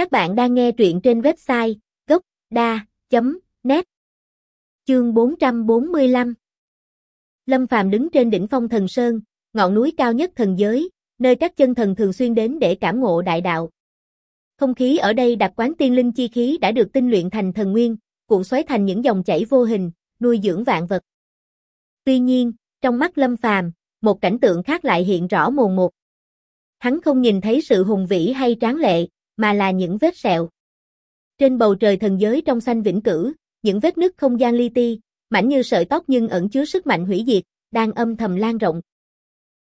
Các bạn đang nghe truyện trên website gốc.da.net Chương 445 Lâm Phàm đứng trên đỉnh phong thần sơn, ngọn núi cao nhất thần giới, nơi các chân thần thường xuyên đến để cảm ngộ đại đạo. Không khí ở đây đặc quán tiên linh chi khí đã được tinh luyện thành thần nguyên, cuộn xoáy thành những dòng chảy vô hình, nuôi dưỡng vạn vật. Tuy nhiên, trong mắt Lâm Phàm, một cảnh tượng khác lại hiện rõ mồn một. Hắn không nhìn thấy sự hùng vĩ hay tráng lệ, mà là những vết sẹo. Trên bầu trời thần giới trong xanh vĩnh cửu, những vết nứt không gian li ti, mảnh như sợi tóc nhưng ẩn chứa sức mạnh hủy diệt, đang âm thầm lan rộng.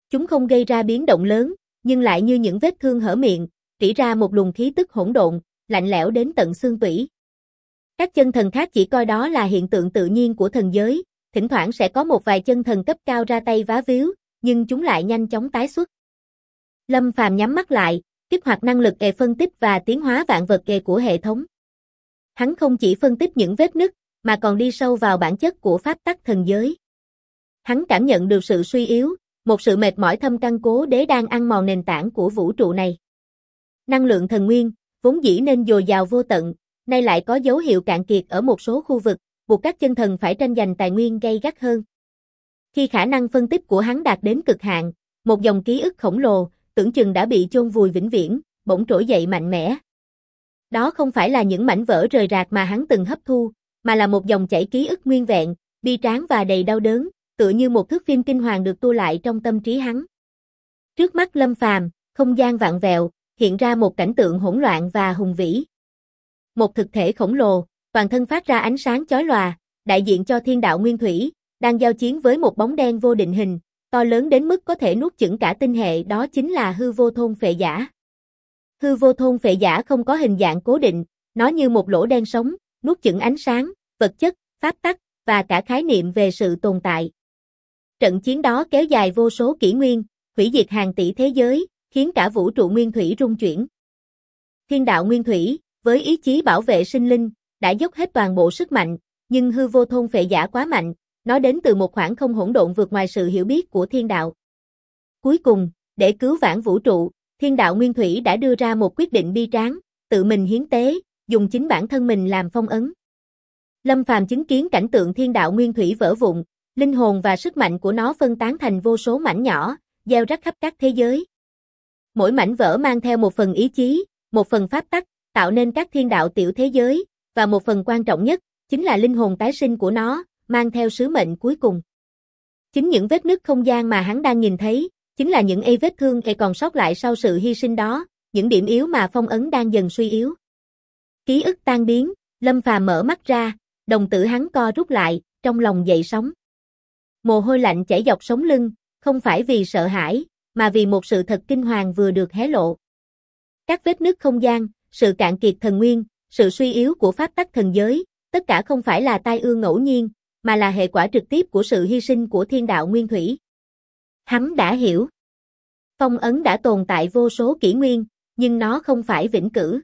Chúng không gây ra biến động lớn, nhưng lại như những vết thương hở miệng, rỉ ra một luồng khí tức hỗn độn, lạnh lẽo đến tận xương tủy. Các chân thần khác chỉ coi đó là hiện tượng tự nhiên của thần giới, thỉnh thoảng sẽ có một vài chân thần cấp cao ra tay vá víu, nhưng chúng lại nhanh chóng tái xuất. Lâm Phàm nhắm mắt lại, kích hoạt năng lực e phân tích và tiến hóa vạn vật e của hệ thống. Hắn không chỉ phân tích những vết nứt, mà còn đi sâu vào bản chất của pháp tắc thần giới. Hắn cảm nhận được sự suy yếu, một sự mệt mỏi thâm căn cố đế đang ăn mòn nền tảng của vũ trụ này. Năng lượng thần nguyên, vốn dĩ nên dồi dào vô tận, nay lại có dấu hiệu cạn kiệt ở một số khu vực, buộc các chân thần phải tranh giành tài nguyên gay gắt hơn. Khi khả năng phân tích của hắn đạt đến cực hạn, một dòng ký ức khổng lồ, tưởng chừng đã bị chôn vùi vĩnh viễn, bỗng trỗi dậy mạnh mẽ. Đó không phải là những mảnh vỡ rời rạc mà hắn từng hấp thu, mà là một dòng chảy ký ức nguyên vẹn, bi tráng và đầy đau đớn, tựa như một thước phim kinh hoàng được tua lại trong tâm trí hắn. Trước mắt Lâm Phàm, không gian vạn vẹo, hiện ra một cảnh tượng hỗn loạn và hùng vĩ. Một thực thể khổng lồ, toàn thân phát ra ánh sáng chói lòa, đại diện cho thiên đạo nguyên thủy, đang giao chiến với một bóng đen vô định hình, to lớn đến mức có thể nuốt chửng cả tinh hệ đó chính là hư vô thôn phệ giả. Hư vô thôn phệ giả không có hình dạng cố định, nó như một lỗ đen sống, nuốt chửng ánh sáng, vật chất, pháp tắc, và cả khái niệm về sự tồn tại. Trận chiến đó kéo dài vô số kỷ nguyên, hủy diệt hàng tỷ thế giới, khiến cả vũ trụ nguyên thủy rung chuyển. Thiên đạo nguyên thủy, với ý chí bảo vệ sinh linh, đã dốc hết toàn bộ sức mạnh, nhưng hư vô thôn phệ giả quá mạnh, nó đến từ một khoảng không hỗn độn vượt ngoài sự hiểu biết của thiên đạo. Cuối cùng, để cứu vãn vũ trụ, thiên đạo nguyên thủy đã đưa ra một quyết định bi tráng, tự mình hiến tế, dùng chính bản thân mình làm phong ấn. Lâm Phàm chứng kiến cảnh tượng thiên đạo nguyên thủy vỡ vụn, linh hồn và sức mạnh của nó phân tán thành vô số mảnh nhỏ, gieo rắc khắp các thế giới. Mỗi mảnh vỡ mang theo một phần ý chí, một phần pháp tắc, tạo nên các thiên đạo tiểu thế giới, và một phần quan trọng nhất, chính là linh hồn tái sinh của nó, mang theo sứ mệnh cuối cùng. Chính những vết nứt không gian mà hắn đang nhìn thấy, chính là những y vết thương e còn sót lại sau sự hy sinh đó, những điểm yếu mà phong ấn đang dần suy yếu. Ký ức tan biến, Lâm Phàm mở mắt ra, đồng tử hắn co rút lại, trong lòng dậy sóng. Mồ hôi lạnh chảy dọc sống lưng, không phải vì sợ hãi, mà vì một sự thật kinh hoàng vừa được hé lộ. Các vết nứt không gian, sự cạn kiệt thần nguyên, sự suy yếu của pháp tắc thần giới, tất cả không phải là tai ương ngẫu nhiên, mà là hệ quả trực tiếp của sự hy sinh của thiên đạo nguyên thủy. Hắn đã hiểu. Phong ấn đã tồn tại vô số kỷ nguyên, nhưng nó không phải vĩnh cửu.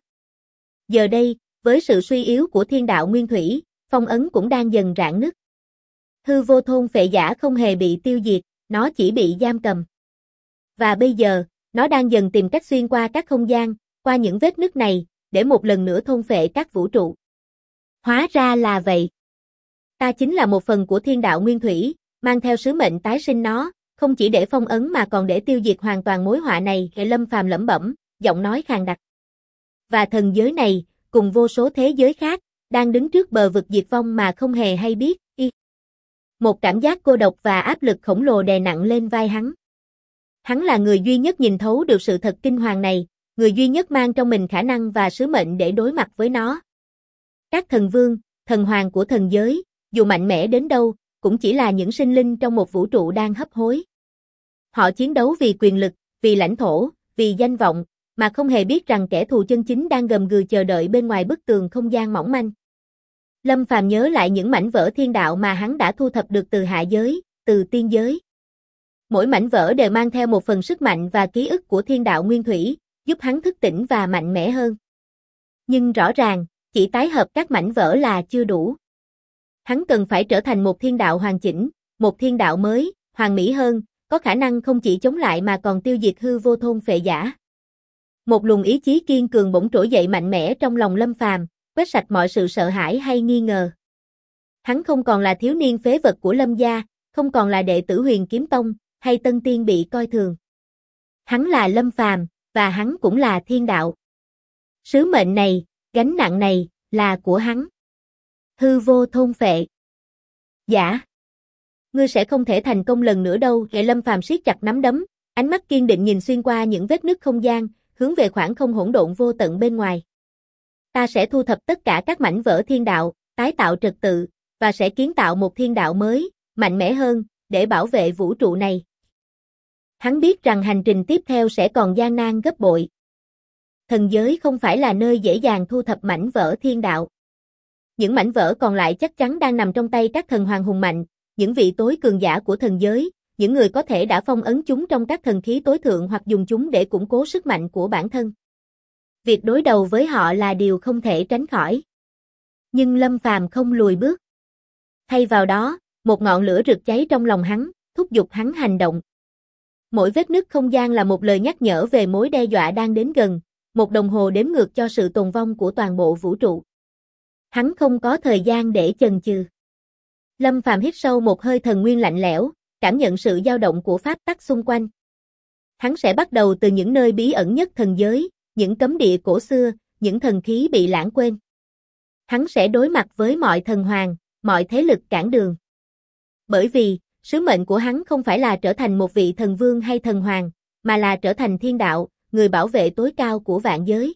Giờ đây, với sự suy yếu của thiên đạo nguyên thủy, phong ấn cũng đang dần rạn nứt. Hư vô thôn phệ giả không hề bị tiêu diệt, nó chỉ bị giam cầm. Và bây giờ, nó đang dần tìm cách xuyên qua các không gian, qua những vết nứt này, để một lần nữa thôn phệ các vũ trụ. Hóa ra là vậy. Ta chính là một phần của thiên đạo nguyên thủy, mang theo sứ mệnh tái sinh nó, không chỉ để phong ấn mà còn để tiêu diệt hoàn toàn mối họa này, hệ lâm phàm lẩm bẩm, giọng nói khàn đặc. Và thần giới này, cùng vô số thế giới khác, đang đứng trước bờ vực diệt vong mà không hề hay biết, y. Một cảm giác cô độc và áp lực khổng lồ đè nặng lên vai hắn. Hắn là người duy nhất nhìn thấu được sự thật kinh hoàng này, người duy nhất mang trong mình khả năng và sứ mệnh để đối mặt với nó. Các thần vương, thần hoàng của thần giới, dù mạnh mẽ đến đâu, cũng chỉ là những sinh linh trong một vũ trụ đang hấp hối. Họ chiến đấu vì quyền lực, vì lãnh thổ, vì danh vọng, mà không hề biết rằng kẻ thù chân chính đang gầm gừ chờ đợi bên ngoài bức tường không gian mỏng manh. Lâm Phàm nhớ lại những mảnh vỡ thiên đạo mà hắn đã thu thập được từ hạ giới, từ tiên giới. Mỗi mảnh vỡ đều mang theo một phần sức mạnh và ký ức của thiên đạo nguyên thủy, giúp hắn thức tỉnh và mạnh mẽ hơn. Nhưng rõ ràng, chỉ tái hợp các mảnh vỡ là chưa đủ. Hắn cần phải trở thành một thiên đạo hoàn chỉnh, một thiên đạo mới, hoàn mỹ hơn, có khả năng không chỉ chống lại mà còn tiêu diệt hư vô thôn phệ giả. Một luồng ý chí kiên cường bỗng trỗi dậy mạnh mẽ trong lòng Lâm Phàm, quét sạch mọi sự sợ hãi hay nghi ngờ. Hắn không còn là thiếu niên phế vật của Lâm gia, không còn là đệ tử Huyền Kiếm Tông, hay tân tiên bị coi thường. Hắn là Lâm Phàm, và hắn cũng là thiên đạo. Sứ mệnh này, gánh nặng này, là của hắn. Hư vô thôn phệ. Giả. Ngươi sẽ không thể thành công lần nữa đâu, Hệ Lâm Phàm siết chặt nắm đấm, ánh mắt kiên định nhìn xuyên qua những vết nứt không gian, hướng về khoảng không hỗn độn vô tận bên ngoài. Ta sẽ thu thập tất cả các mảnh vỡ thiên đạo, tái tạo trật tự, và sẽ kiến tạo một thiên đạo mới, mạnh mẽ hơn, để bảo vệ vũ trụ này. Hắn biết rằng hành trình tiếp theo sẽ còn gian nan gấp bội. Thần giới không phải là nơi dễ dàng thu thập mảnh vỡ thiên đạo. Những mảnh vỡ còn lại chắc chắn đang nằm trong tay các thần hoàng hùng mạnh, những vị tối cường giả của thần giới, những người có thể đã phong ấn chúng trong các thần khí tối thượng hoặc dùng chúng để củng cố sức mạnh của bản thân. Việc đối đầu với họ là điều không thể tránh khỏi. Nhưng Lâm Phàm không lùi bước. Thay vào đó, một ngọn lửa rực cháy trong lòng hắn, thúc giục hắn hành động. Mỗi vết nứt không gian là một lời nhắc nhở về mối đe dọa đang đến gần, một đồng hồ đếm ngược cho sự tồn vong của toàn bộ vũ trụ. Hắn không có thời gian để chần chừ. Lâm Phàm hít sâu một hơi thần nguyên lạnh lẽo, cảm nhận sự dao động của pháp tắc xung quanh. Hắn sẽ bắt đầu từ những nơi bí ẩn nhất thần giới, những cấm địa cổ xưa, những thần khí bị lãng quên. Hắn sẽ đối mặt với mọi thần hoàng, mọi thế lực cản đường. Bởi vì, sứ mệnh của hắn không phải là trở thành một vị thần vương hay thần hoàng, mà là trở thành thiên đạo, người bảo vệ tối cao của vạn giới.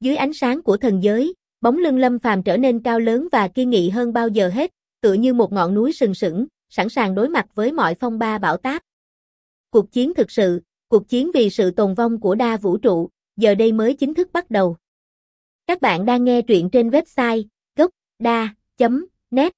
Dưới ánh sáng của thần giới, bóng lưng Lâm Phàm trở nên cao lớn và kiên nghị hơn bao giờ hết, tựa như một ngọn núi sừng sững, sẵn sàng đối mặt với mọi phong ba bão táp. Cuộc chiến thực sự, cuộc chiến vì sự tồn vong của đa vũ trụ, giờ đây mới chính thức bắt đầu. Các bạn đang nghe truyện trên website gocda.net